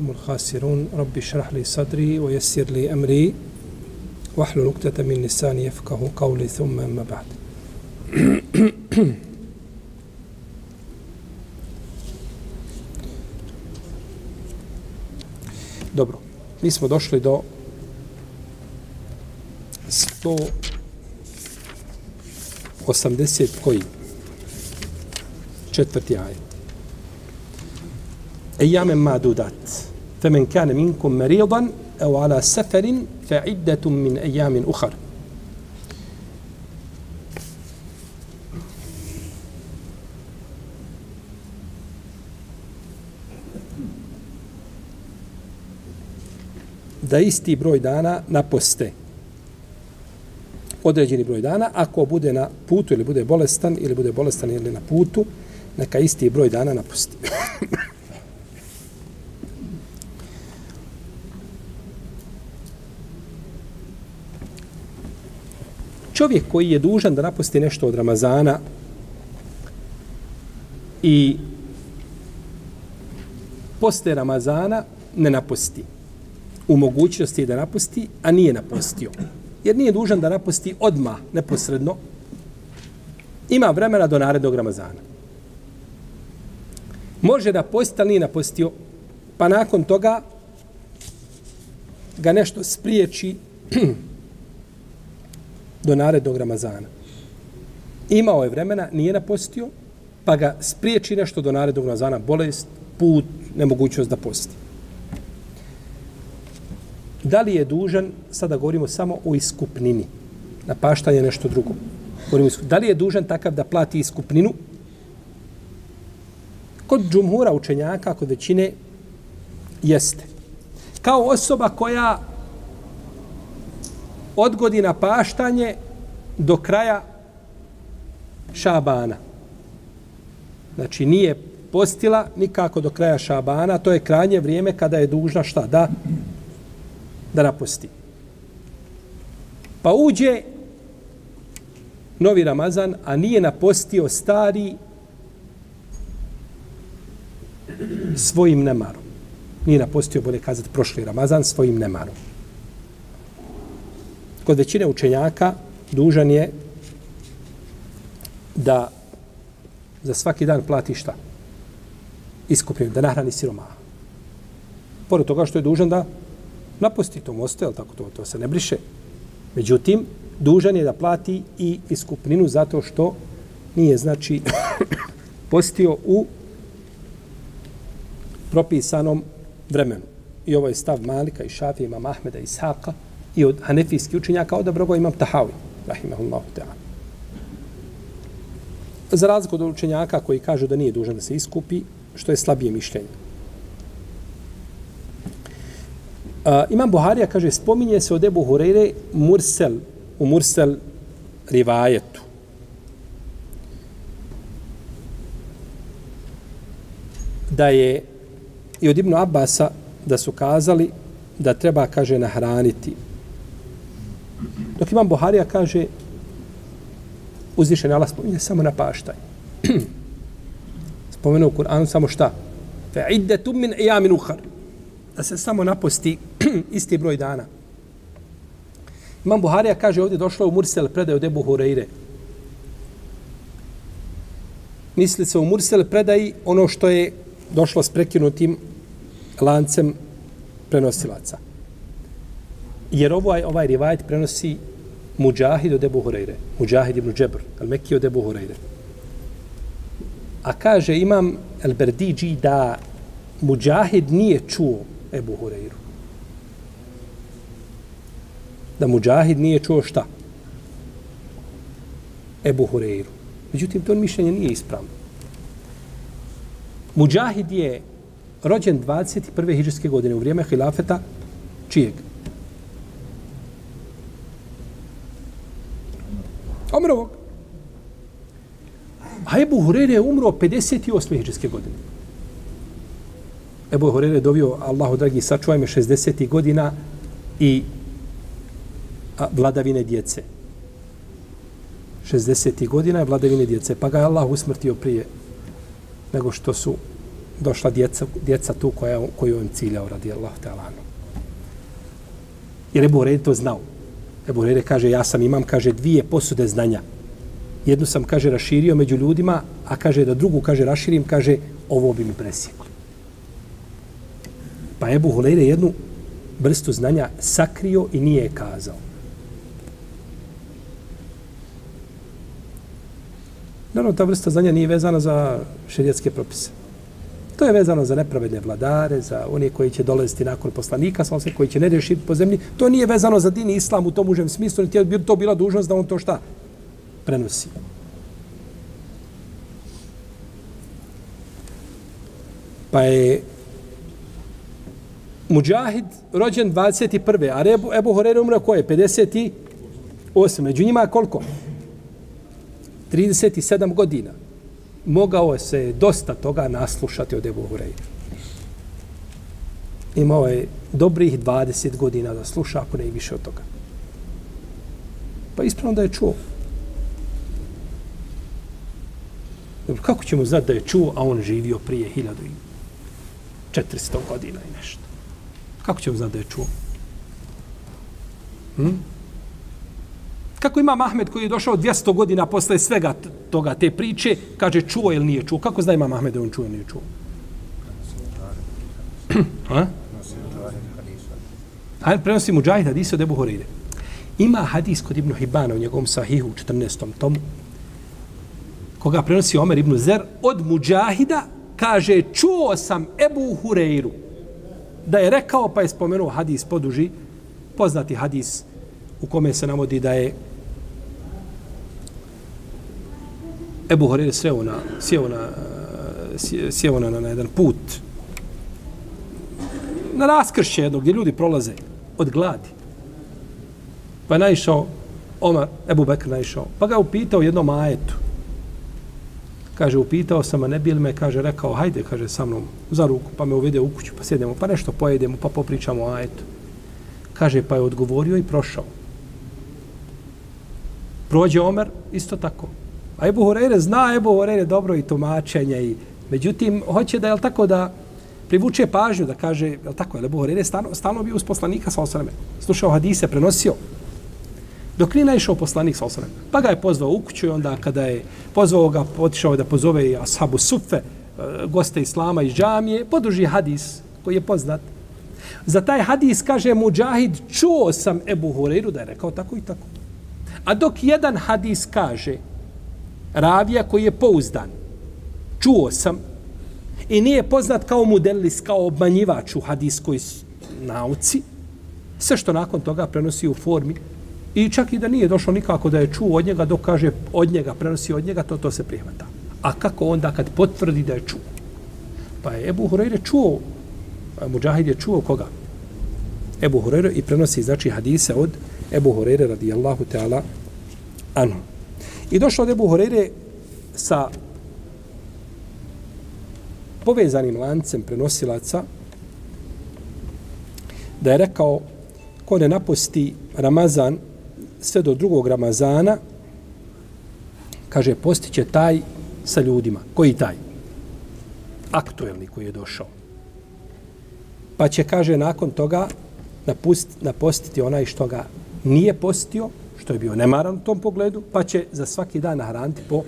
هم الخاسرون رب اشرح لي صدري ويسر لي امري واحلل عقدة من لساني يفقهوا قولي ثم اما بعد Dobro. Mi smo došli do 180 koji? Četvrti ajet. E jame madudat. فمن كان منكم مريضا أو على سفر فعدة من أيام أخر da isti broj dana naposte određeni broj dana, ako bude na putu ili bude bolestan ili bude bolestan ili na putu, neka isti broj dana napusti. čovjek koji je dužan da napusti nešto od Ramazana i posle Ramazana ne napusti. U mogućnosti da napusti, a nije napustio. Jer nije dužan da napusti odma neposredno. Ima vremena do narednog Ramazana. Može da posti, ali nije napustio. Pa nakon toga ga nešto spriječi do narednog Ramazana. Imao je vremena, nije napostio, pa ga spriječi nešto do narednog Ramazana, bolest, put, nemogućnost da posti. Da li je dužan, sada govorimo samo o iskupnini, napaštanje nešto drugo. Govorimo, da li je dužan takav da plati iskupninu? Kod džumhura učenjaka, kod većine, jeste. Kao osoba koja odgodi na paštanje do kraja šabana. Znači nije postila nikako do kraja šabana, to je krajnje vrijeme kada je dužna šta? Da, da naposti. Pa uđe novi Ramazan, a nije napostio stari svojim nemarom. Nije napostio, bolje kazati, prošli Ramazan svojim nemarom kod većine učenjaka dužan je da za svaki dan plati šta? Iskupnju, da nahrani siromaha. Pored toga što je dužan da napusti to mosto, jel tako to, to se ne briše. Međutim, dužan je da plati i iskupninu zato što nije, znači, postio u propisanom vremenu. I ovo je stav Malika i Šafija, imam Ahmeda i Ishaqa, i od hanefijskih učenjaka odabrao ga imam Tahawi, rahimahullahu ta'ala. Za razliku od učenjaka koji kažu da nije dužan da se iskupi, što je slabije mišljenje. Uh, imam Buharija kaže, spominje se od Ebu Hureyre Mursel, u Mursel rivajetu. Da je i od Ibnu Abasa da su kazali da treba, kaže, nahraniti Dok imam Buharija kaže uzvišen Allah spominje samo na paštaj. Spomenu u Kur'anu samo šta? Fe iddetum min ijamin uhar. Da se samo naposti isti broj dana. Imam Buharija kaže ovdje došlo u Mursel predaj od Ebu Hureyre. Misli se u Mursel predaj ono što je došlo s prekinutim lancem prenosilaca. Jer ovaj, ovaj rivajet prenosi Mujahid od Ebu Hureyre. Mujahid ibn Džebr, al Mekki od Ebu Hureyre. A kaže imam El Berdiđi da Mujahid nije čuo Ebu Hureyru. Da Mujahid nije čuo šta? Ebu Hureyru. Međutim, to mišljenje nije ispravno. Mujahid je rođen 21. hiđarske godine u vrijeme hilafeta Čijeg? Omerovog. A Ebu Hurere je umro 58. hiđarske godine. Ebu Hurere je dovio, Allahu dragi, sačuvaj me 60. godina i a, vladavine djece. 60. godina je vladavine djece, pa ga je Allah usmrtio prije nego što su došla djeca, djeca tu koja, koju on ciljao radi Allah te. Jer Ebu Hurere to znao. Ebu Hurere kaže, ja sam imam, kaže, dvije posude znanja. Jednu sam, kaže, raširio među ljudima, a kaže da drugu, kaže, raširim, kaže, ovo bi mi presjeklo. Pa Ebu Hurere jednu vrstu znanja sakrio i nije je kazao. Naravno, ta vrsta znanja nije vezana za šerijetske propise. To je vezano za nepravedne vladare, za one koji će dolaziti nakon poslanika, sa koji će ne rešiti po zemlji. To nije vezano za din islam u tom užem smislu, niti je to bila dužnost da on to šta prenosi. Pa je Mujahid rođen 21. A Ebu, Ebu Horeire umro koje? 58. Među njima koliko? 37 godina. Mogao se dosta toga naslušati od Ebu Hureyre. Imao je dobrih 20 godina da sluša, ako ne i više od toga. Pa ispravno da je čuo. Dobro, kako ćemo znati da je čuo, a on živio prije 1400 godina i nešto? Kako ćemo znati da je čuo? Hm? Kako ima Mahmed koji je došao 200 godina posle svega toga, te priče, kaže čuo ili nije čuo? Kako zna ima Mahmed da on čuo ili nije čuo? Ha? Hajde, prenosi Mujahid hadisa od Ebu Horeire. Ima hadis kod Ibnu Hibana u njegovom sahihu u 14. tomu, koga prenosi Omer ibn Zer, od Mujahida kaže, čuo sam Ebu Hureiru da je rekao, pa je spomenuo hadis poduži, poznati hadis u kome se navodi da je Ebu Horeire sreo na, sjeo na, eh, sjeo na, na jedan put na raskršće jedno gdje ljudi prolaze od gladi. Pa je naišao Omar, Ebu Bekr naišao, pa ga upitao jednom ajetu kaže, upitao sam, a ne bil me, kaže, rekao, hajde, kaže, sa mnom za ruku, pa me uvede u kuću, pa sjedemo, pa nešto pojedemo, pa popričamo o ajetu. Kaže, pa je odgovorio i prošao. Prođe Omer, isto tako. A Ebu Horeire zna Ebu Horeire dobro i tumačenje i međutim, hoće da, je tako, da privuče pažnju, da kaže, je tako, je Ebu Horeire stalno, stalno bio uz poslanika sa osreme. Slušao hadise, prenosio dok nije naišao poslanik sa osreme. Pa ga je pozvao u kuću i onda kada je pozvao ga, otišao da pozove i ashabu sufe, eh, goste islama iz džamije, podruži hadis koji je poznat. Za taj hadis kaže Mujahid, čuo sam Ebu Horeiru da je rekao tako i tako. A dok jedan hadis kaže, ravija koji je pouzdan, čuo sam, i nije poznat kao mudelis, kao obmanjivač u hadiskoj nauci, sve što nakon toga prenosi u formi I čak i da nije došlo nikako da je čuo od njega, dok kaže od njega, prenosi od njega, to to se prihvata. A kako onda kad potvrdi da je čuo? Pa je Ebu Hureyre čuo, Mujahid je čuo koga? Ebu Hureyre i prenosi znači hadise od Ebu Hureyre radijallahu ta'ala anhu. I došlo od Ebu Horeire sa povezanim lancem prenosilaca da je rekao ko ne naposti Ramazan sve do drugog Ramazana, kaže, postiće taj sa ljudima. Koji taj? Aktuelni koji je došao. Pa će, kaže, nakon toga napust, napostiti onaj što ga nije postio, što je bio nemaran u tom pogledu, pa će za svaki dan nahraniti po,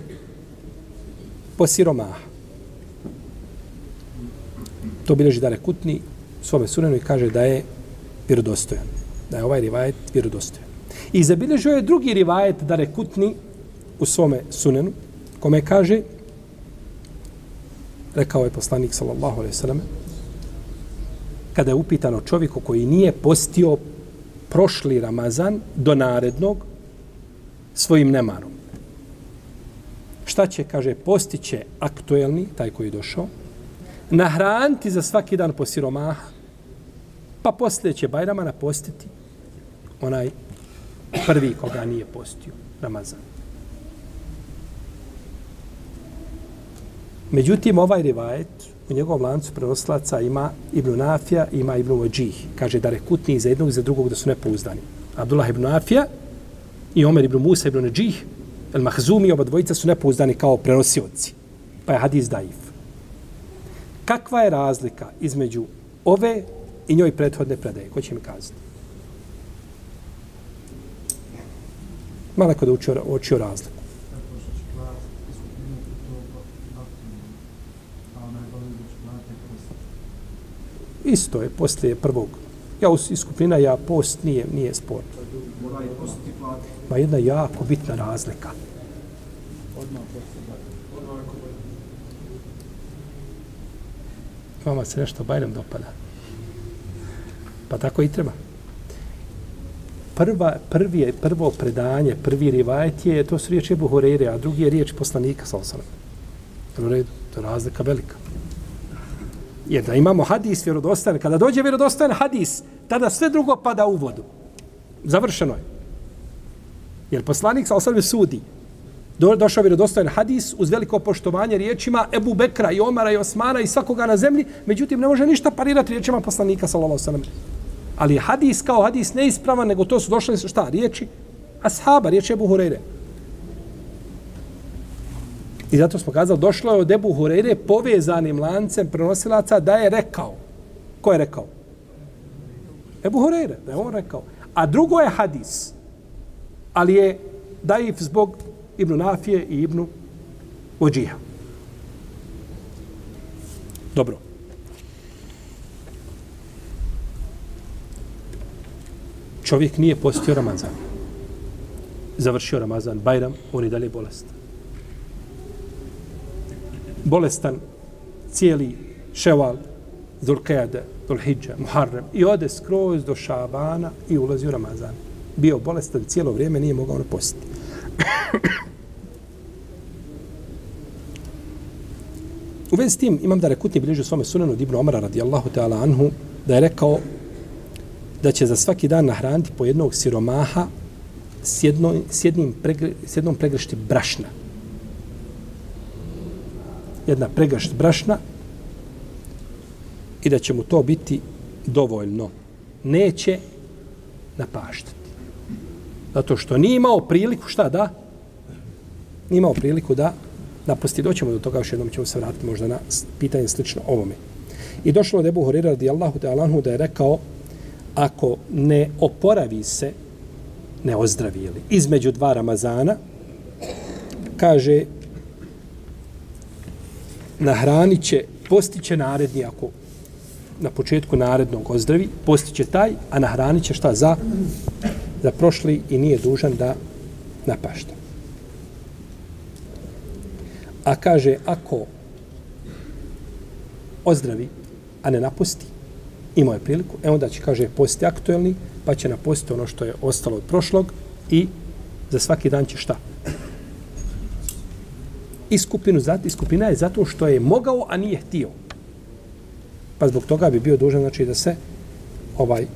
po siromaha. To bileži Kutni u svome sunenu i kaže da je vjerodostojan. Da je ovaj rivajet vjerodostojan. I zabilježio je drugi rivajet da rekutni u svome sunenu, kome kaže, rekao je poslanik sallallahu alaihi sallam, kada je upitano čovjeku koji nije postio prošli Ramazan do narednog svojim nemarom. Šta će, kaže, postiće aktuelni, taj koji je došao, nahraniti za svaki dan po siromaha Pa poslije će Bajrama napostiti onaj prvi koga nije postio, Ramazan. Međutim, ovaj rivajet u njegovom lancu prenoslaca ima Ibn Nafija, ima Ibn Vajih. Kaže da rekutni za jednog i za drugog da su nepouzdani. Abdullah ibn Nafija i Omer ibn Musa ibn Najih, El Mahzumi, oba dvojica su nepouzdani kao prenosioci. Pa je hadis daif. Kakva je razlika između ove i njoj prethodne predaje? Ko će mi kazati? Malo ko da učio, učio razliku. Isto je, poslije prvog. Ja u iskupina, ja post nije, nije spor. Ma jedna jako bitna razlika. Vama se nešto bajnom dopada. Pa tako i treba. Prva, prvi je, prvo predanje, prvi rivajet je, to su riječi Ebu Horeire, a drugi je riječ poslanika, sa osanem. U redu, to je razlika velika. Jer da imamo hadis vjerodostan, kada dođe vjerodostan hadis, tada sve drugo pada u vodu. Završeno je. Jer poslanik sa osanem sudi. Do, došao vjerodostojan hadis uz veliko poštovanje riječima Ebu Bekra i Omara i Osmana i svakoga na zemlji, međutim ne može ništa parirati riječima poslanika sa osanem. Ali hadis kao hadis neispravan, nego to su došle šta? Riječi ashaba, riječi Ebu Hureyre. I zato smo kazali, došlo je od Ebu Hureyre povezanim lancem prenosilaca da je rekao. Ko je rekao? Ebu Hureyre, da je on rekao. A drugo je hadis. Ali je daif zbog Ibnu Nafije i Ibnu Ođiha. Dobro. Čovjek nije postio Ramazan. Završio Ramazan, Bajram, on je dalje bolestan bolestan cijeli ševal, Zulkejade, Zulhidža, Muharrem i ode skroz do Šabana i ulazi u Ramazan. Bio bolestan cijelo vrijeme, nije mogao ne postiti. u vezi s tim imam da rekutni bližu svome sunanu Ibn Omara radijallahu ta'ala anhu da je rekao da će za svaki dan nahraniti po jednog siromaha s, jedno, s, jednim pregr, s jednom pregrešti brašna jedna pregašt brašna i da će mu to biti dovoljno. Neće napaštati. Zato što nije imao priliku, šta da? Nije imao priliku da napusti. Doćemo do toga, još jednom ćemo se vratiti možda na pitanje slično ovome. I došlo od Ebu Horira radijallahu ta'ala da je rekao ako ne oporavi se, ne ozdravili, između dva Ramazana, kaže nahranit će, postiće naredni ako na početku narednog ozdravi, postiće taj, a nahranit će šta za, za prošli i nije dužan da napašta. A kaže, ako ozdravi, a ne napusti, imao je priliku, e onda će, kaže, posti aktuelni, pa će napustiti ono što je ostalo od prošlog i za svaki dan će šta? Iskupinu, zato, iskupina je zato što je mogao, a nije htio. Pa zbog toga bi bio dužan, znači, da se ovaj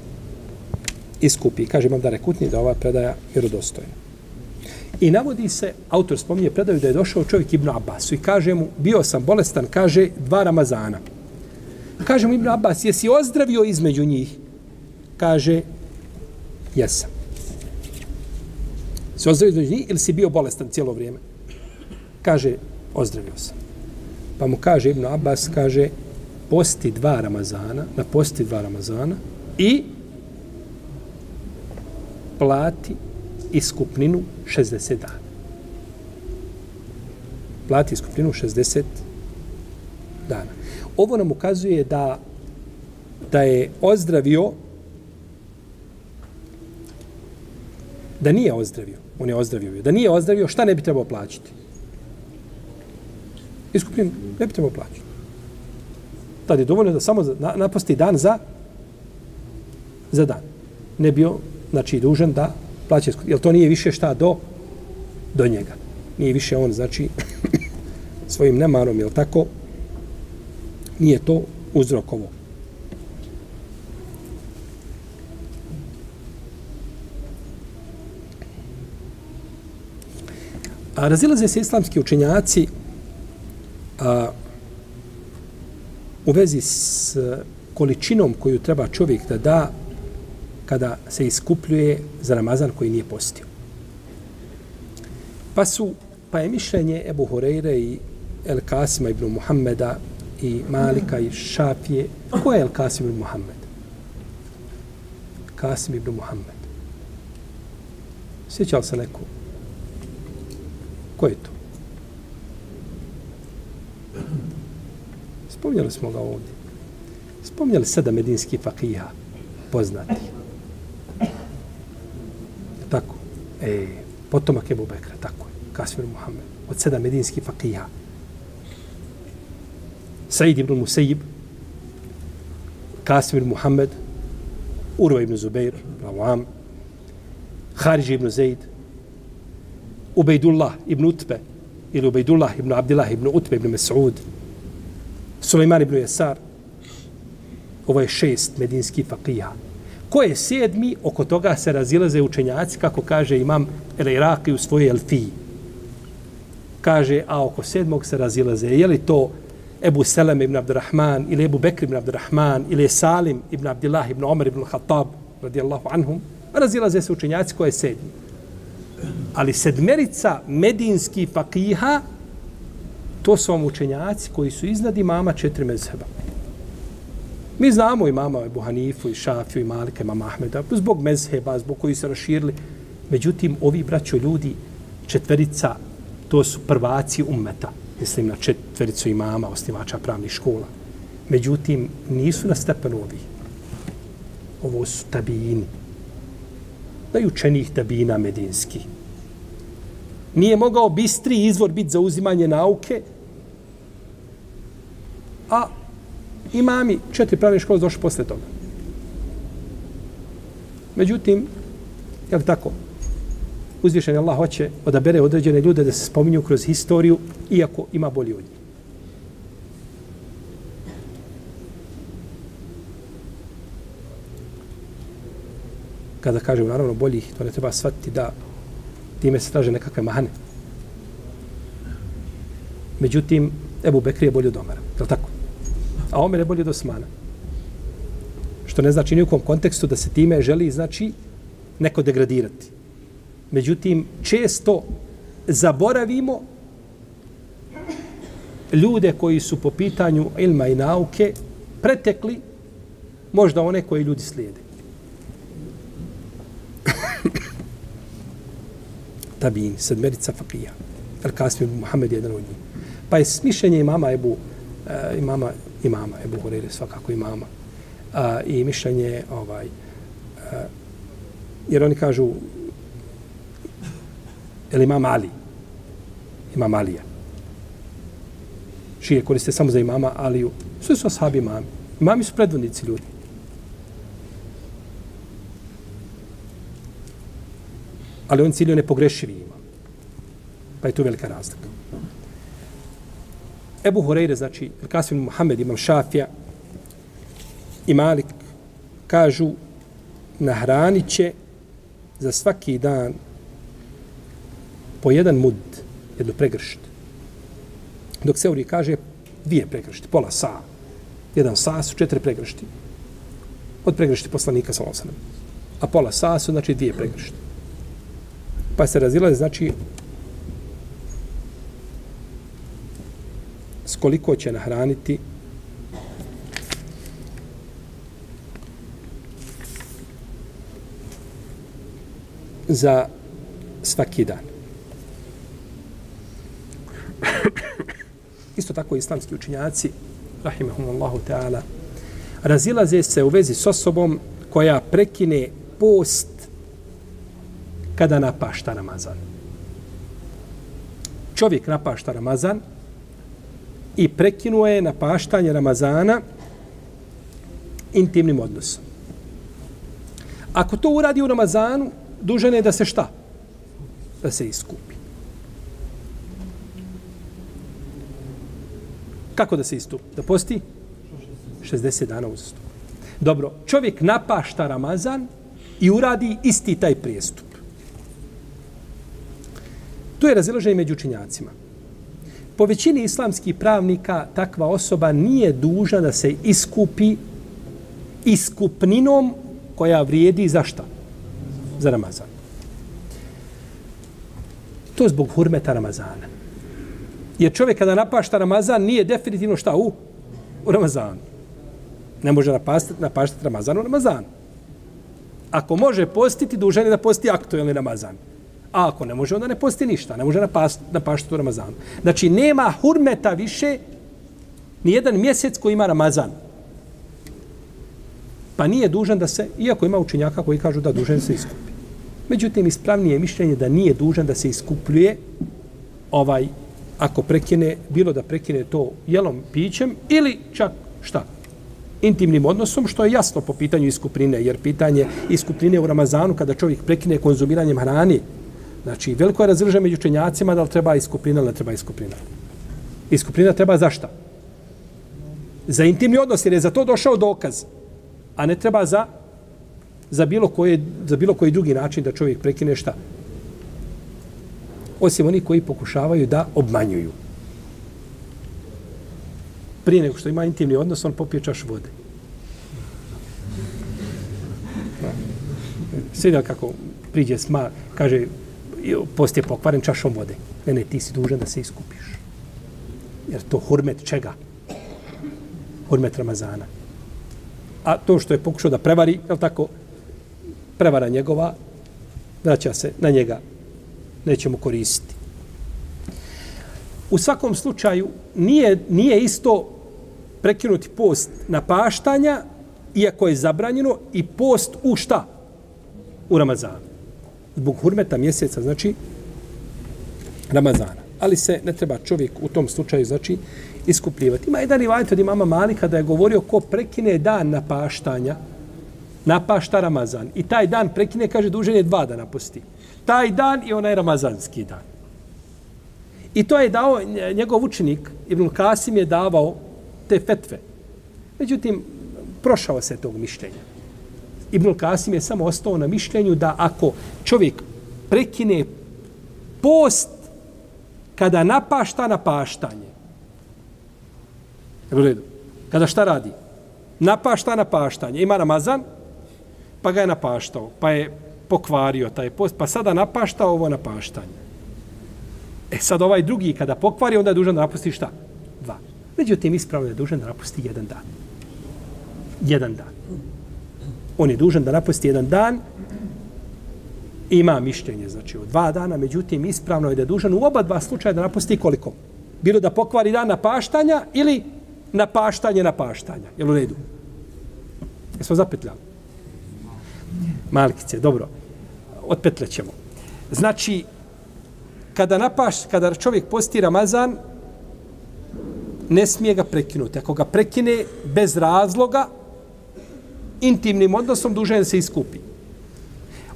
iskupi. Kaže imam da rekutni da ova predaja vjerodostojna. I navodi se, autor spominje predaju da je došao čovjek Ibn Abbasu i kaže mu, bio sam bolestan, kaže, dva Ramazana. Kaže mu Ibn Abbas, jesi ozdravio između njih? Kaže, jesam. Si ozdravio između njih ili si bio bolestan cijelo vrijeme? Kaže, ozdravio sam. Pa mu kaže Ibn Abbas, kaže, posti dva Ramazana, na posti dva Ramazana i plati iskupninu 60 dana. Plati iskupninu 60 dana. Ovo nam ukazuje da da je ozdravio da nije ozdravio. On je ozdravio. Da nije ozdravio, šta ne bi trebao plaćati? iskupljen, ne bi trebao plaćati. Tad je dovoljno da samo naposti dan za za dan. Ne bio, znači, dužan da plaće iskupljen. Jer to nije više šta do do njega. Nije više on, znači, svojim nemarom, jel tako? Nije to uzrokovo. A razilaze se islamski učenjaci a, u vezi s količinom koju treba čovjek da da kada se iskupljuje za Ramazan koji nije postio. Pa su, pa je mišljenje Ebu Horeire i El Kasima ibn Muhammeda i Malika i Šafije. Ko je El Kasim ibn Muhammed? Kasim ibn Muhammed. Sjećao se neko? Ko je to? Spominjali smo ga ovdje. Spominjali sedam medinskih fakija poznati. Tako. E, potomak Ebu Bekra, tako je. Kasmir Muhammed. Od sedam medinskih fakija. Said ibn Musayyib, Kasmir Muhammed, Urva ibn Zubair, Rawam, Kharij ibn Zaid, Ubejdullah ibn Utbe, ili Ubejdullah ibn Abdillah ibn Utbe ibn Mas'ud, Suleiman ibn Jesar, ovo je šest medinski fakija. Ko je sedmi, oko toga se razilaze učenjaci, kako kaže imam El Iraki u svojoj Elfiji. Kaže, a oko sedmog se razilaze. Je li to Ebu Selem ibn Abdurrahman, ili Ebu Bekr ibn Abdurrahman, ili Salim ibn Abdillah ibn Omer ibn Khattab, radijallahu anhum, razilaze se učenjaci ko je sedmi. Ali sedmerica medinski fakiha, to su vam učenjaci koji su iznad imama četiri mezheba. Mi znamo imama Ebu Hanifu, i Šafiju, i Malika, i Ahmeda, zbog mezheba, zbog koji su raširili. Međutim, ovi braćo ljudi, četverica, to su prvaci ummeta. Mislim na četvericu imama, osnivača pravnih škola. Međutim, nisu na stepenu ovih. Ovo su tabijini. Najučenijih tabijina medinski. Nije mogao bistri izvor biti za uzimanje nauke, a imami četiri pravne škole došli posle toga. Međutim, je li tako? Uzvišen Allah hoće odabere određene ljude da se spominju kroz historiju, iako ima bolji od njih. Kada kažemo, naravno, boljih, to ne treba shvatiti da time se traže nekakve mahane. Međutim, Ebu Bekri je bolji od Omara. Je li tako? A Omer je bolji od Osmana. Što ne znači nijekom kontekstu da se time želi, znači, neko degradirati. Međutim, često zaboravimo ljude koji su po pitanju ilma i nauke pretekli možda one koje ljudi slijede. Tabin, sedmerica fakija. El Kasmi Muhammed je jedan od njih. Pa je smišljenje imama Ebu, uh, imama imama, Ebu Hurere svakako imama. A, I mišljenje, ovaj, a, jer oni kažu, je imam Ali? Imam Alija. Šije koriste samo za imama Aliju. Sve su ashabi imami. Imami su predvodnici ljudi. Ali on cilio nepogrešivi ima. Pa je tu velika razlika. Ebu Hureyre, znači Kasim Muhammed, imam Šafija i Malik, kažu nahranit će za svaki dan po jedan mud, jednu pregršt. Dok se kaže dvije pregršti, pola sa. Jedan sa su četiri pregršti. Od pregršti poslanika sa osanem. A pola sa su znači dvije pregršti. Pa se razilaze, znači, s koliko će nahraniti za svaki dan. Isto tako islamski učinjaci, rahimahumullahu ta'ala, razilaze se u vezi s osobom koja prekine post kada napašta Ramazan. Čovjek napašta Ramazan, i prekinuo je napaštanje Ramazana intimnim odnosom. Ako to uradi u Ramazanu, dužan je da se šta? Da se iskupi. Kako da se istupi? Da posti? 60 dana uzastup. Dobro, čovjek napašta Ramazan i uradi isti taj prijestup. Tu je razilaženje među učinjacima. Po većini islamskih pravnika takva osoba nije dužna da se iskupi iskupninom koja vrijedi za šta? Za Ramazan. To je zbog hurmeta Ramazana. Jer čovjek kada napašta Ramazan nije definitivno šta u, u Ramazanu. Ne može napaštati, napaštati Ramazan u Ramazanu. Ako može postiti, dužan je da posti aktuelni Ramazan. A ako ne može, onda ne posti ništa. Ne može napast, napaštati u Ramazanu. Znači, nema hurmeta više ni jedan mjesec koji ima Ramazan. Pa nije dužan da se, iako ima učenjaka koji kažu da dužan se iskupi. Međutim, ispravnije je mišljenje da nije dužan da se iskupljuje ovaj, ako prekine, bilo da prekine to jelom, pićem ili čak šta? Intimnim odnosom, što je jasno po pitanju iskuprine, jer pitanje iskuprine u Ramazanu, kada čovjek prekine konzumiranjem hrani, znači veliko je razrže među učenjacima da li treba iskuprina ili ne treba iskuprina. Iskuprina treba za šta? Za intimni odnos, jer je za to došao dokaz a ne treba za za bilo koje za bilo koji drugi način da čovjek prekine šta osim oni koji pokušavaju da obmanjuju prije nego što ima intimni odnos on popije čaš vode Svidio kako priđe sma, kaže, post je pokvaren čašom vode. Ne, ne, ti si dužan da se iskupiš. Jer to hurmet čega? Hurmet Ramazana a to što je pokušao da prevari, je tako, prevara njegova, vraća se na njega, Nećemo koristiti. U svakom slučaju, nije, nije isto prekinuti post na paštanja, iako je zabranjeno, i post u šta? U Ramazanu. Zbog hurmeta mjeseca, znači, Ramazana. Ali se ne treba čovjek u tom slučaju, znači, iskupljivati. Ima jedan rivajt od imama Malika da je govorio ko prekine dan napaštanja, napašta Ramazan. I taj dan prekine, kaže, dužen je dva dana posti. Taj dan i onaj ramazanski dan. I to je dao njegov učenik, Ibn Kasim je davao te fetve. Međutim, prošao se tog mišljenja. Ibn Kasim je samo ostao na mišljenju da ako čovjek prekine post kada napašta napaštanje, U redu. Kada šta radi? Napašta na paštanje. Ima Ramazan, pa ga je napaštao, pa je pokvario taj post, pa sada napašta ovo napaštanje. E sad ovaj drugi kada pokvari, onda je dužan da napusti šta? Dva. Međutim, ispravno je dužan da napusti jedan dan. Jedan dan. On je dužan da napusti jedan dan, ima mišljenje, znači, od dva dana, međutim, ispravno je da je dužan u oba dva slučaja da napusti koliko? Bilo da pokvari dan napaštanja ili napaštanje napaštanja. Jel u redu? Jesmo zapetljali? Malkice, dobro. Otpetlećemo. Znači, kada napaš, kada čovjek posti Ramazan, ne smije ga prekinuti. Ako ga prekine bez razloga, intimnim odnosom dužan se iskupi.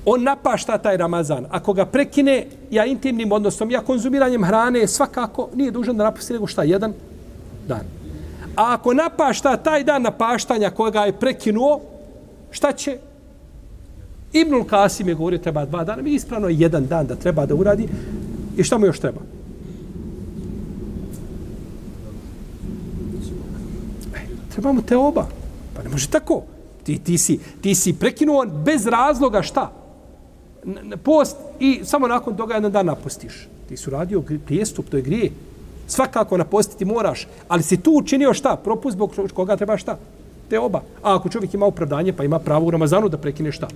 On napašta taj Ramazan. Ako ga prekine, ja intimnim odnosom, ja konzumiranjem hrane, svakako nije dužan da napusti nego šta, jedan dan. A ako napašta taj dan napaštanja koga je prekinuo, šta će? Ibnul Kasim je govorio treba dva dana, mi ispravno je jedan dan da treba da uradi. I šta mu još treba? E, treba mu te oba. Pa ne može tako. Ti, ti, si, ti si prekinuo bez razloga šta? Post i samo nakon toga jedan dan napustiš. Ti su radio prijestup, to je grije svakako napostiti moraš, ali si tu učinio šta? Propust zbog koga treba šta? Te oba. A ako čovjek ima opravdanje, pa ima pravo u Ramazanu da prekine šta?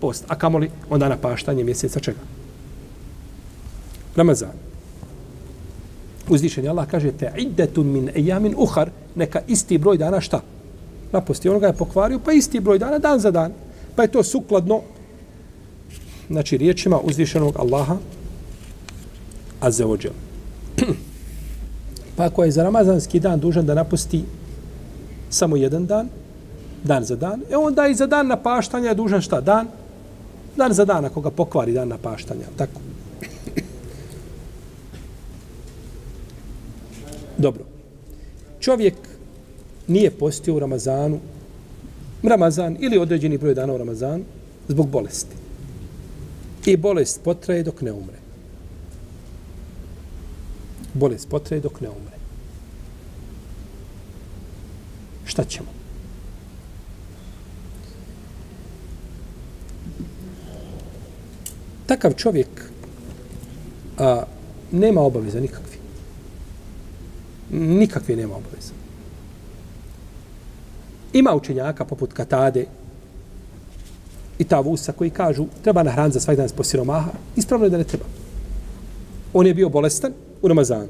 Post. A kamoli onda na paštanje mjeseca čega? Ramazan. Uzvišen je Allah kaže te iddetun min ejamin uhar, neka isti broj dana šta? Naposti. On ga je pokvario, pa isti broj dana, dan za dan. Pa je to sukladno znači riječima uzvišenog Allaha Azze ođel. Pa ako je za ramazanski dan dužan da napusti samo jedan dan, dan za dan, e onda i za dan napaštanja je dužan šta? Dan? Dan za dan, ako ga pokvari dan napaštanja. Tako. Dobro. Čovjek nije postio u Ramazanu, Ramazan ili određeni broj dana u Ramazanu, zbog bolesti. I bolest potraje dok ne umre. Bolest potraje dok ne umre. Šta ćemo? Takav čovjek a, nema obaveza nikakvi. Nikakvi nema obaveza. Ima učenjaka poput Katade i Tavusa koji kažu treba nahran za svaki dan po siromaha. Ispravno je da ne treba. On je bio bolestan u Ramazanu.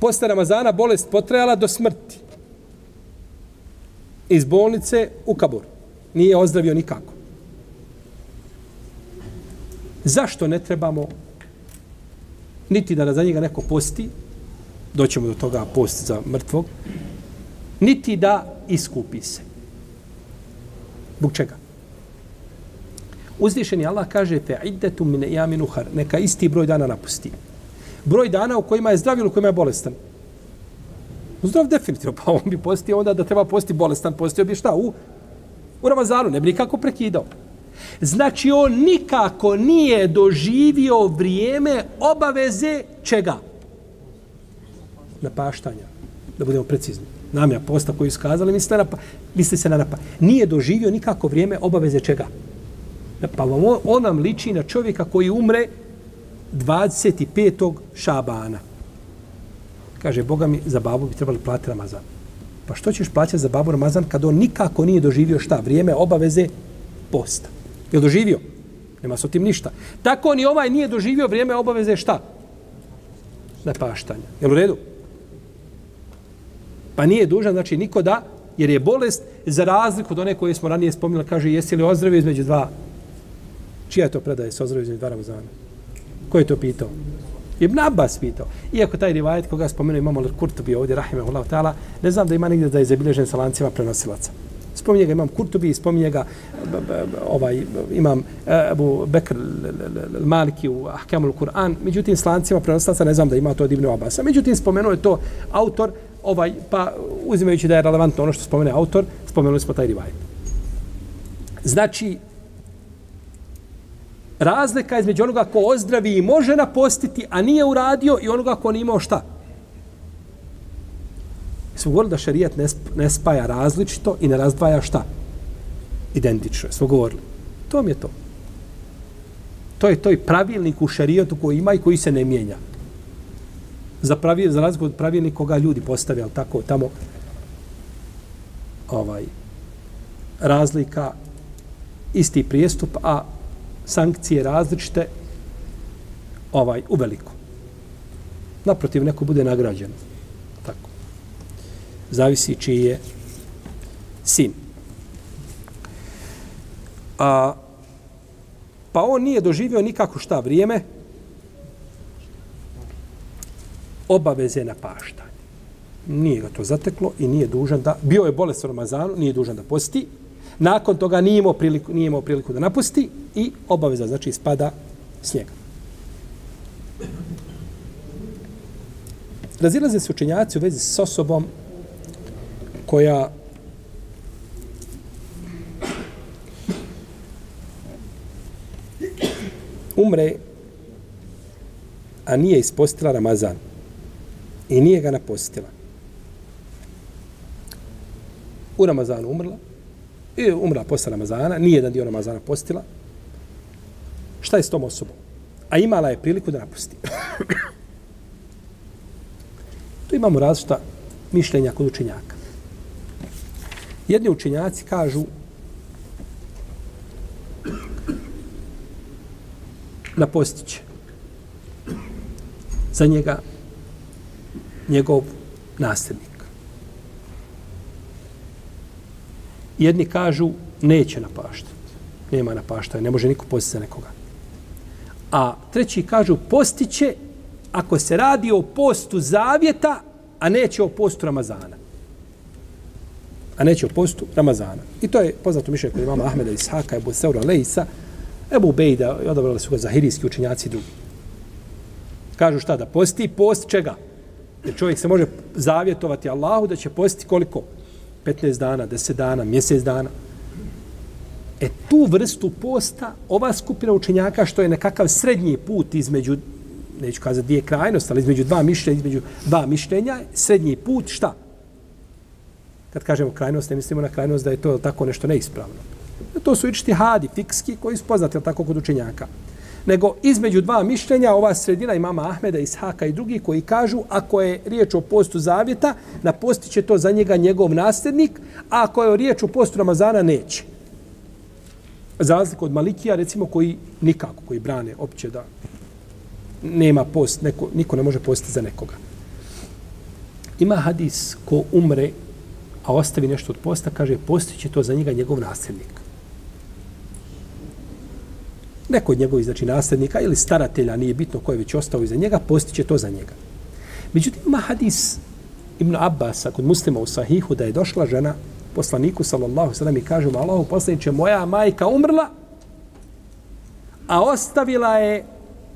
Posle Ramazana bolest potrajala do smrti. Iz bolnice u kabur. Nije ozdravio nikako. Zašto ne trebamo niti da za njega neko posti, doćemo do toga post za mrtvog, niti da iskupi se. Bog čega? Uzvišeni Allah kaže fe iddetu min jaminu uhar. neka isti broj dana napusti. Broj dana u kojima je zdrav ili u kojima je bolestan. Zdrav definitivno, pa on bi postio onda da treba posti bolestan, postio bi šta? U, u Ramazanu, ne bi nikako prekidao. Znači, on nikako nije doživio vrijeme obaveze čega? Napaštanja. Da budemo precizni. Namja posta koju iskazali, misli, na, pa- misli se na napa. Nije doživio nikako vrijeme obaveze čega? Pa on, on nam liči na čovjeka koji umre 25. šabana. Kaže, Boga mi, za babu bi trebali platiti Ramazan. Pa što ćeš plaćati za babu Ramazan kad on nikako nije doživio šta? Vrijeme obaveze posta. Je doživio? Nema s tim ništa. Tako ni ovaj nije doživio vrijeme obaveze šta? Napaštanja. Je u redu? Pa nije dužan, znači niko da, jer je bolest za razliku od one koje smo ranije spominjali, kaže, jesi li ozdravio između dva? Čija je to predaje se ozdravio između dva Ramazana? Ko je to pitao? Ibn Abbas pitao. Iako taj rivajet koga spomenu imamo Kurtobi ovdje, rahimahullahu ta'ala, ne znam da ima nigdje da je zabilježen sa lancima prenosilaca. Spominje ga imam Kurtubi, spominje ga ovaj, imam e, Abu Bekr Maliki u Ahkamul Kur'an, međutim s lancima prenosilaca ne znam da ima to od Ibn Abasa. Međutim, spomenuo je to autor, ovaj, pa uzimajući da je relevantno ono što spomene autor, spomenuli smo taj rivajet. Znači, razlika između onoga ko ozdravi i može napostiti, a nije uradio, i onoga ko nije imao šta? Smo govorili da šarijat ne, ne spaja različito i ne razdvaja šta? Identično. Smo govorili. To mi je to. To je to i pravilnik u šarijatu koji ima i koji se ne mijenja. Za, pravil, za razliku od pravilnika koga ljudi postavljali tako tamo ovaj razlika isti prijestup, a sankcije različite ovaj u veliko. Naprotiv, neko bude nagrađen Tako. zavisi čiji je sin. A, pa on nije doživio nikako šta vrijeme obaveze na paštanje. Nije ga to zateklo i nije dužan da, bio je bolest u Ramazanu, nije dužan da posti. Nakon toga nije imao priliku, nije imao priliku da napusti i obaveza, znači, spada s njega. Razilaze se učenjaci u vezi s osobom koja umre, a nije ispostila Ramazan i nije ga napostila. U Ramazanu umrla, i umrla posle Ramazana, nije jedan dio Ramazana postila. Šta je s tom osobom? A imala je priliku da napusti. tu imamo različita mišljenja kod učenjaka. Jedni učenjaci kažu na postiće za njega njegov nasljednik. Jedni kažu neće napaštati. Nema napaštaja, ne može niko postiti za nekoga. A treći kažu postiće ako se radi o postu zavjeta, a neće o postu Ramazana a neće o postu Ramazana. I to je poznato mišljenje kod imama Ahmeda Ishaka, Ebu Seura Leisa, Ebu Bejda, odabrali su ga zahirijski učenjaci drugi. Kažu šta da posti? Post čega? Jer čovjek se može zavjetovati Allahu da će postiti koliko? 15 dana, 10 dana, mjesec dana. E tu vrstu posta, ova skupina učenjaka što je nekakav srednji put između neću kazati dvije krajnosti, ali između dva mišljenja, između dva mišljenja, srednji put, šta? Kad kažemo krajnost, ne mislimo na krajnost da je to tako nešto neispravno. E, to su ičiti hadi, fikski, koji su poznati, tako, kod učenjaka. Nego između dva mišljenja, ova sredina imama Ahmeda, Ishaka i drugi koji kažu, ako je riječ o postu zavjeta, na posti će to za njega njegov nasljednik, a ako je riječ o postu Ramazana, neće. Za razliku od Malikija, recimo, koji nikako, koji brane opće da nema post, neko, niko ne može postiti za nekoga. Ima hadis ko umre, a ostavi nešto od posta, kaže, postiće to za njega njegov nasljednik. Neko od njegovih, znači, nasljednika ili staratelja, nije bitno ko je već ostao iza njega, postiće to za njega. Međutim, ima hadis Ibn Abbas kod muslima u Sahihu da je došla žena poslaniku sallallahu sallam i kaže mu Allahu poslaniće, moja majka umrla a ostavila je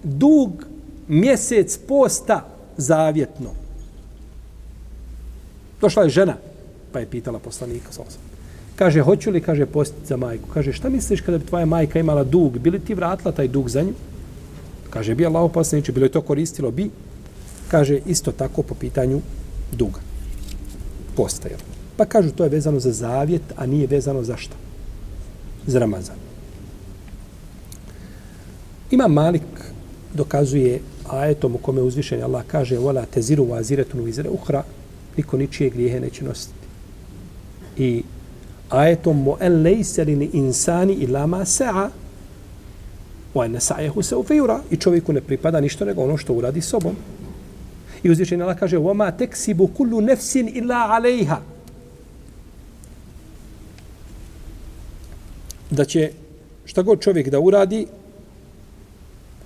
dug mjesec posta zavjetno. Došla je žena pa je pitala poslanika sallallahu Kaže, hoću li, kaže, postiti za majku? Kaže, šta misliš kada bi tvoja majka imala dug? Bili ti vratila taj dug za nju? Kaže, bi Allah poslaniče, bilo je to koristilo? Bi. Kaže, isto tako po pitanju duga. Postajalo. Pa kažu to je vezano za zavjet, a nije vezano za šta? Za Ramazan. Ima Malik dokazuje ajetom u kome uzvišenje Allah kaže wala teziru waziratun wizra ukhra niko ničije grijehe neće nositi. I ajetom mu en lejse li insani ila ma sa'a wa ene sa'jehu se ufejura i čovjeku ne pripada ništa nego ono što uradi sobom. I uzvišenje Allah kaže wa ma teksibu kullu nefsin ila alejha da će šta god čovjek da uradi,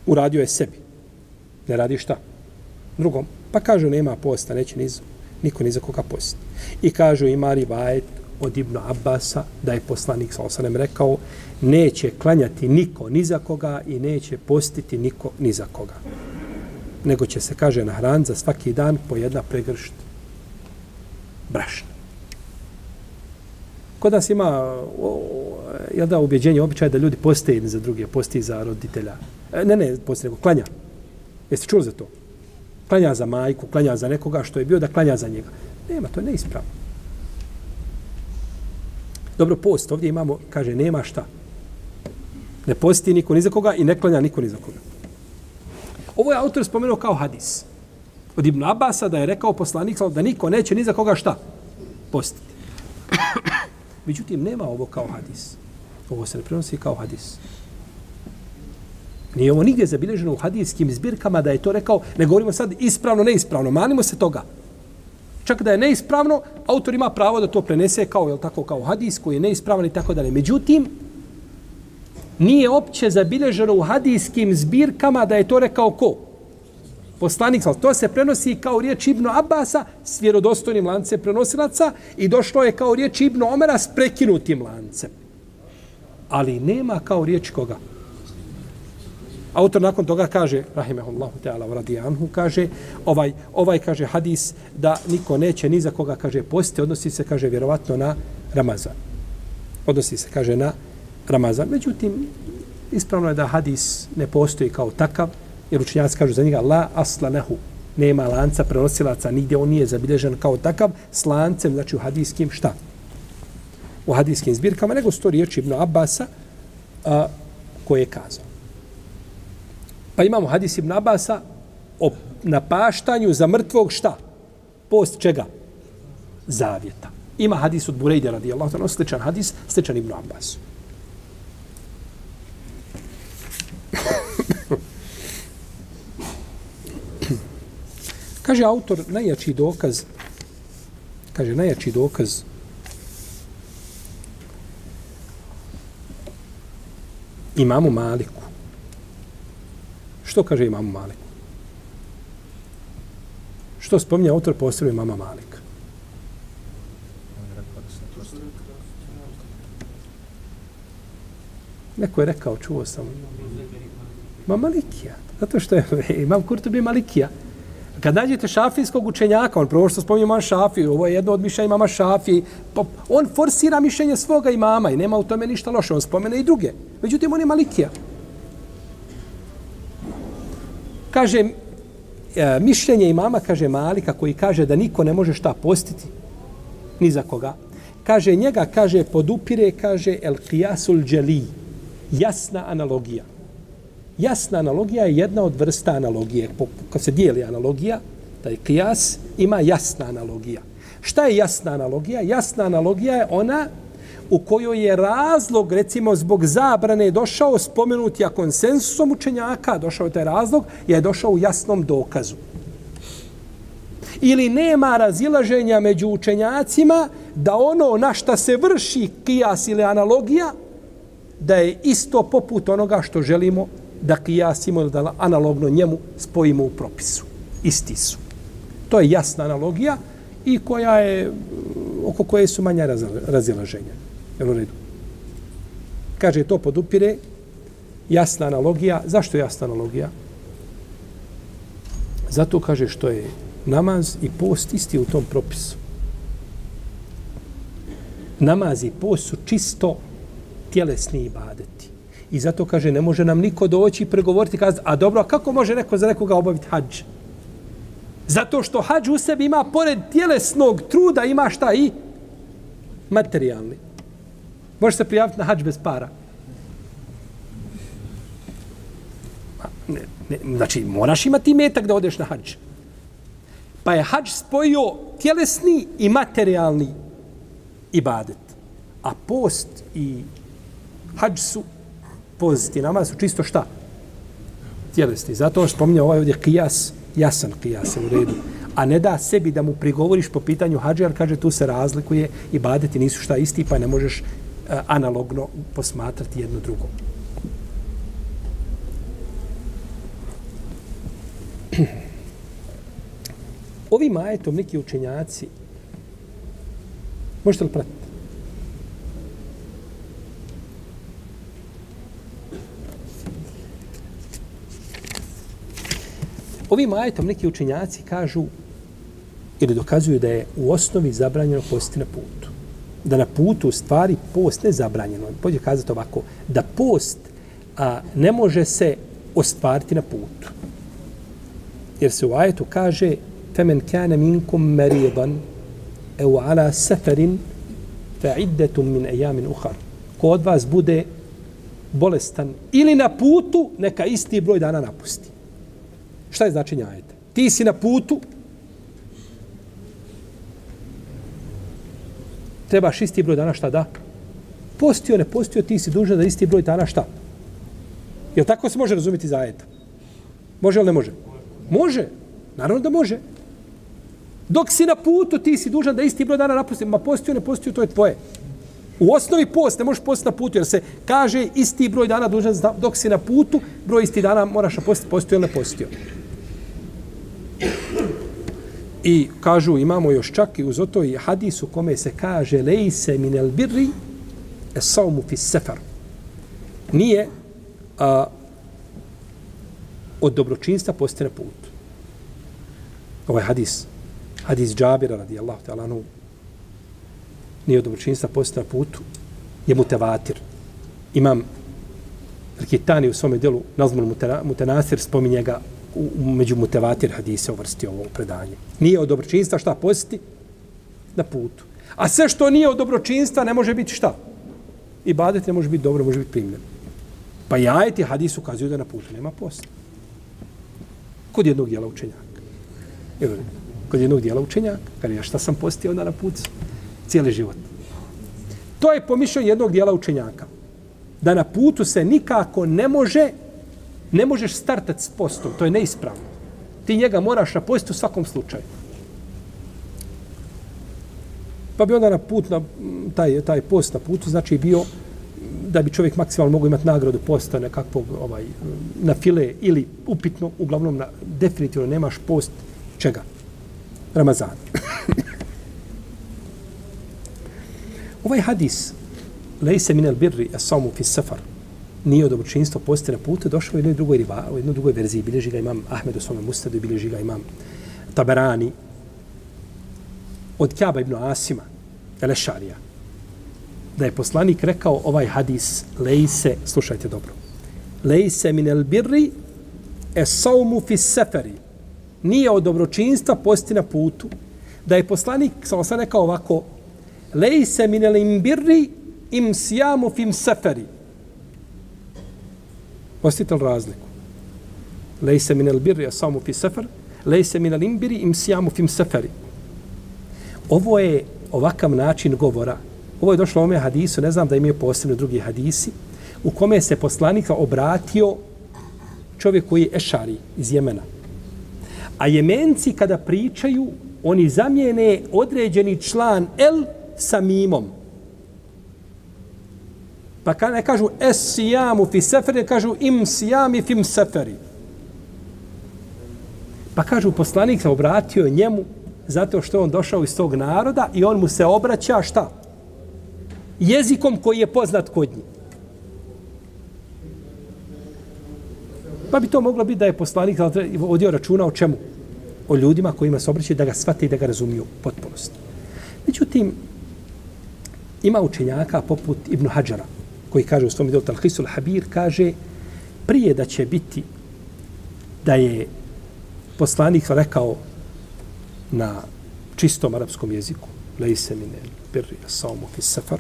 uradio je sebi. Ne radi šta? Drugom. Pa kažu nema posta, neće niz, niko ni za koga posti. I kažu ima rivajet od Ibn Abbasa da je poslanik sa osanem rekao neće klanjati niko ni za koga i neće postiti niko ni za koga. Nego će se, kaže, na hran za svaki dan po jedna pregršt brašna. Kod nas ima jel da, ubjeđenje, običaj da ljudi poste jedni za druge, posti za roditelja. E, ne, ne, poste nego klanja. Jeste čuli za to? Klanja za majku, klanja za nekoga što je bio da klanja za njega. Nema, to je neispravno. Dobro, post, ovdje imamo, kaže, nema šta. Ne posti niko ni za koga i ne klanja niko ni za koga. Ovo je autor spomenuo kao hadis. Od Ibn Abasa da je rekao poslanik da niko neće ni za koga šta postiti. Međutim, nema ovo kao hadis. Ovo se ne prenosi kao hadis. Nije ovo nigdje zabilježeno u hadijskim zbirkama da je to rekao, ne govorimo sad ispravno, neispravno, manimo se toga. Čak da je neispravno, autor ima pravo da to prenese kao, jel tako, kao hadis koji je neispravan i tako dalje. Međutim, nije opće zabilježeno u hadijskim zbirkama da je to rekao ko? poslanik, to se prenosi kao riječ Ibnu Abasa s vjerodostojnim lancem prenosilaca i došlo je kao riječ Ibnu Omera s prekinutim lancem. Ali nema kao riječ koga? Autor nakon toga kaže, rahimehullahu ta'ala wa radijanhu, kaže, ovaj, ovaj kaže hadis da niko neće ni za koga, kaže, posti, odnosi se, kaže, vjerovatno na Ramazan. Odnosi se, kaže, na Ramazan. Međutim, ispravno je da hadis ne postoji kao takav, jer učinjaci kažu za njega la aslanehu, nema lanca prenosilaca, nigdje on nije zabilježen kao takav, s lancem, znači u hadijskim šta? U hadijskim zbirkama, nego sto riječi Ibn Abasa a, koje je kazao. Pa imamo hadis Ibn Abasa o napaštanju za mrtvog šta? Post čega? Zavjeta. Ima hadis od Burejde radijallahu ta'ala, sličan hadis, sličan Ibn Abbasu. Kaže autor, najjači dokaz, kaže najjači dokaz imamu Maliku. Što kaže imam Malik? Što spominje autor posebno imama Malika? Neko je rekao, čuo sam. Ma Malikija. Zato što je imam Kurtubi Malikija. Kad nađete šafijskog učenjaka, on prvo što spominje imam šafi, ovo je jedno od mišljenja imama šafi, on forsira mišljenje svoga imama i nema u tome ništa loše, on spomene i druge. Međutim, on je malikija. Kaže, e, mišljenje imama, kaže Malika, koji kaže da niko ne može šta postiti, ni za koga, kaže njega, kaže, podupire, kaže, el qiyasul dželi, jasna analogija. Jasna analogija je jedna od vrsta analogije. Kad se dijeli analogija, taj qiyas ima jasna analogija. Šta je jasna analogija? Jasna analogija je ona u kojoj je razlog, recimo, zbog zabrane došao spomenuti, a konsensusom učenjaka došao je taj razlog, je došao u jasnom dokazu. Ili nema razilaženja među učenjacima da ono na šta se vrši kijas ili analogija, da je isto poput onoga što želimo da kijasimo ili da analogno njemu spojimo u propisu. Isti su. To je jasna analogija i koja je oko koje su manja razilaženja. Jel u redu? Kaže, to podupire jasna analogija. Zašto jasna analogija? Zato kaže što je namaz i post isti u tom propisu. Namaz i post su čisto tjelesni ibadeti. I zato kaže, ne može nam niko doći i pregovoriti kazati, a dobro, a kako može neko za nekoga obaviti hađ? Zato što hađ u sebi ima, pored tjelesnog truda, ima šta i materijalni. Možeš se prijaviti na hađ bez para. Ne, ne, znači, moraš imati metak da odeš na hađ. Pa je hađ spojio tjelesni i materijalni ibadet. A post i hađ su post i namaz su čisto šta? Tjelesni. Zato spominja ovaj ovdje kijas, jasan kijas u redu. A ne da sebi da mu prigovoriš po pitanju hađa, jer kaže tu se razlikuje i badeti nisu šta isti, pa ne možeš E, analogno posmatrati jedno drugo. Ovi majetom neki učenjaci možete li pratiti? Ovi majetom neki učenjaci kažu ili dokazuju da je u osnovi zabranjeno postiti na putu da na putu stvari post ne zabranjeno. Pođe kazati ovako, da post a, ne može se ostvariti na putu. Jer se u ajetu kaže فَمَنْ كَانَ مِنْكُمْ مَرِيضًا eu ala سَفَرٍ fa مِنْ min ejamin. Ko od vas bude bolestan ili na putu, neka isti broj dana napusti. Šta je značenje ajeta? Ti si na putu, trebaš isti broj dana šta da? Postio, ne postio, ti si dužan da isti broj dana šta? Jel tako se može razumjeti zajeta? Može ili ne može? Može. Naravno da može. Dok si na putu, ti si dužan da isti broj dana napusti. Ma postio, ne postio, to je tvoje. U osnovi post, ne možeš postiti na putu, jer se kaže isti broj dana dužan, dok si na putu, broj isti dana moraš na postiti, postio ili ne postio. I kažu, imamo još čak i uz oto i hadisu kome se kaže lejse minel birri es saumu fis sefer. Nije a, od dobročinstva posti na put. Ovaj hadis, hadis Džabira radijallahu ta'ala anu, nije od dobročinstva posti na putu, je mutevatir. Imam Rkitani u svome delu nazvan mutenasir spominje ga u, među mutevatir hadise uvrsti ovo predanje. Nije od dobročinstva šta posjeti na putu. A sve što nije od dobročinstva ne može biti šta? I badet ne može biti dobro, može biti primljeno. Pa i ajeti hadis ukazuju da na putu nema posta. Kod jednog dijela učenjaka. Evo, kod jednog dijela učenjaka. Kad ja šta sam postio onda na putu? Cijeli život. To je pomišljeno jednog dijela učenjaka. Da na putu se nikako ne može ne možeš startati s postom, to je neispravno. Ti njega moraš na postu u svakom slučaju. Pa bi onda na put, na taj, taj post na putu, znači bio da bi čovjek maksimalno mogao imati nagradu posta nekakvog ovaj, na file ili upitno, uglavnom na, definitivno nemaš post čega? Ramazan. ovaj hadis, lejse minel birri esamu fi safar, nije od dobročinstva posti na putu, došao u jednoj drugoj, riva, u jednoj drugoj verziji. Bileži ga imam Ahmed u svome mustadu i bileži ga imam Taberani od Kjaba ibn Asima, Elešarija. Da je poslanik rekao ovaj hadis, lejse, slušajte dobro, lejse min el birri e saumu fi seferi, nije od dobročinstva posti na putu, da je poslanik, samo sam rekao ovako, lejse min minel imbirri im sijamu fim seferi. Ostite li razliku? Lejse minel birri asamu fi sefer, lejse minel imbiri im sijamu fim seferi. Ovo je ovakav način govora. Ovo je došlo u ome hadisu, ne znam da imaju posebno drugi hadisi, u kome se poslanika obratio čovjek koji je Ešari iz Jemena. A Jemenci kada pričaju, oni zamijene određeni član El sa mimom. Pa kada ne kažu es sijamu fi seferi, kažu im sijami fim seferi. Pa kažu poslanik se obratio njemu zato što on došao iz tog naroda i on mu se obraća šta? Jezikom koji je poznat kod njih. Pa bi to moglo biti da je poslanik odio računa o čemu? O ljudima kojima se obraćaju da ga shvate i da ga razumiju potpunosti. Međutim, ima učenjaka poput Ibn Hadžara, koji kaže u svom delu Talhisul Habir, kaže prije da će biti da je poslanik rekao na čistom arapskom jeziku lejse mine birri saumu fi safar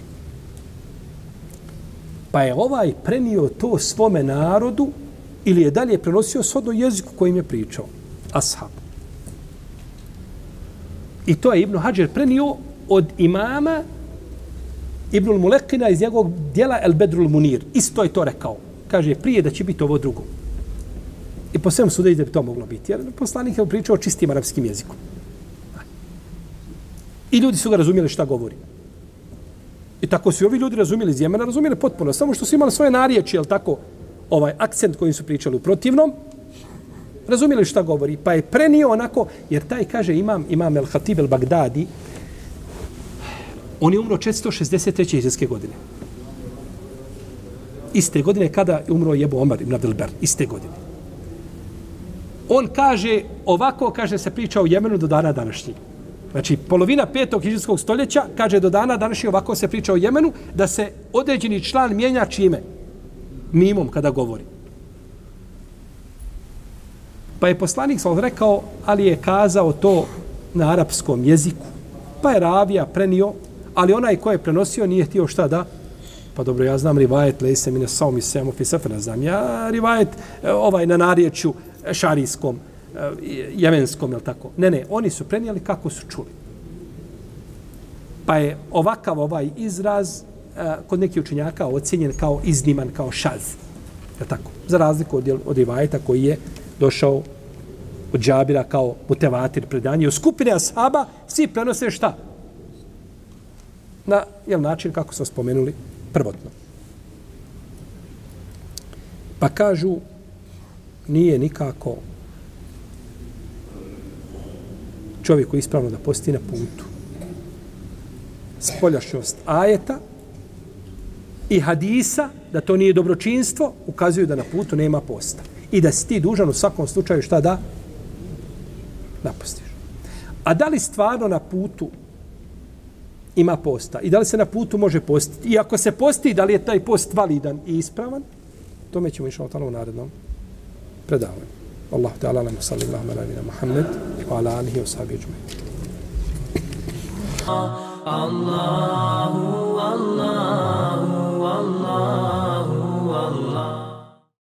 pa je ovaj prenio to svome narodu ili je dalje prenosio shodno jeziku kojim je pričao. Ashab. I to je Ibn Hajar prenio od imama Ibnul Mulekina iz njegovog dijela El Bedrul Munir. Isto je to rekao. Kaže, prije da će biti ovo drugo. I po svem sudeći da bi to moglo biti. Jer poslanik je pričao o čistim arapskim jezikom. I ljudi su ga razumjeli šta govori. I tako su ovi ljudi razumjeli iz Jemena, razumjeli potpuno. Samo što su imali svoje narječi, jel tako, ovaj akcent kojim su pričali u protivnom, razumjeli šta govori, pa je prenio onako, jer taj kaže imam, imam El Hatib El Bagdadi, on je umro 463. hiđarske godine. Iste godine kada je umro Jebu Omar ibn Abdelber, iste godine. On kaže, ovako kaže se priča o Jemenu do dana današnjeg. Znači, polovina petog hiđarskog stoljeća, kaže do dana današnjeg ovako se priča o Jemenu, da se određeni član mijenja čime? mimom kada govori. Pa je poslanik sam rekao, ali je kazao to na arapskom jeziku. Pa je ravija prenio, ali onaj ko je prenosio nije htio šta da Pa dobro, ja znam rivajet, lejse mine mi ne sao mi semo fi sefer, znam ja rivajet e, ovaj na narječju e, šarijskom, e, jemenskom, je tako? Ne, ne, oni su prenijeli kako su čuli. Pa je ovakav ovaj izraz kod nekih učenjaka ocjenjen kao izniman, kao šaz. Jel tako? Za razliku od, od Ivajeta koji je došao od džabira kao mutevatir predanje. U skupine ashaba svi prenose šta? Na jel, način kako smo spomenuli prvotno. Pa kažu nije nikako čovjeku ispravno da posti na putu. Spoljašnjost ajeta i hadisa, da to nije dobročinstvo, ukazuju da na putu nema posta. I da si ti dužan u svakom slučaju šta da? Napostiš. A da li stvarno na putu ima posta? I da li se na putu može postiti? I ako se posti, da li je taj post validan i ispravan? Tome ćemo išao tamo u narednom predavanju. Allah ta'ala nam salli Allahum ala nina Muhammed wa ala alihi wa sahbihi Allahu, Allahu, Allahu. Allahu.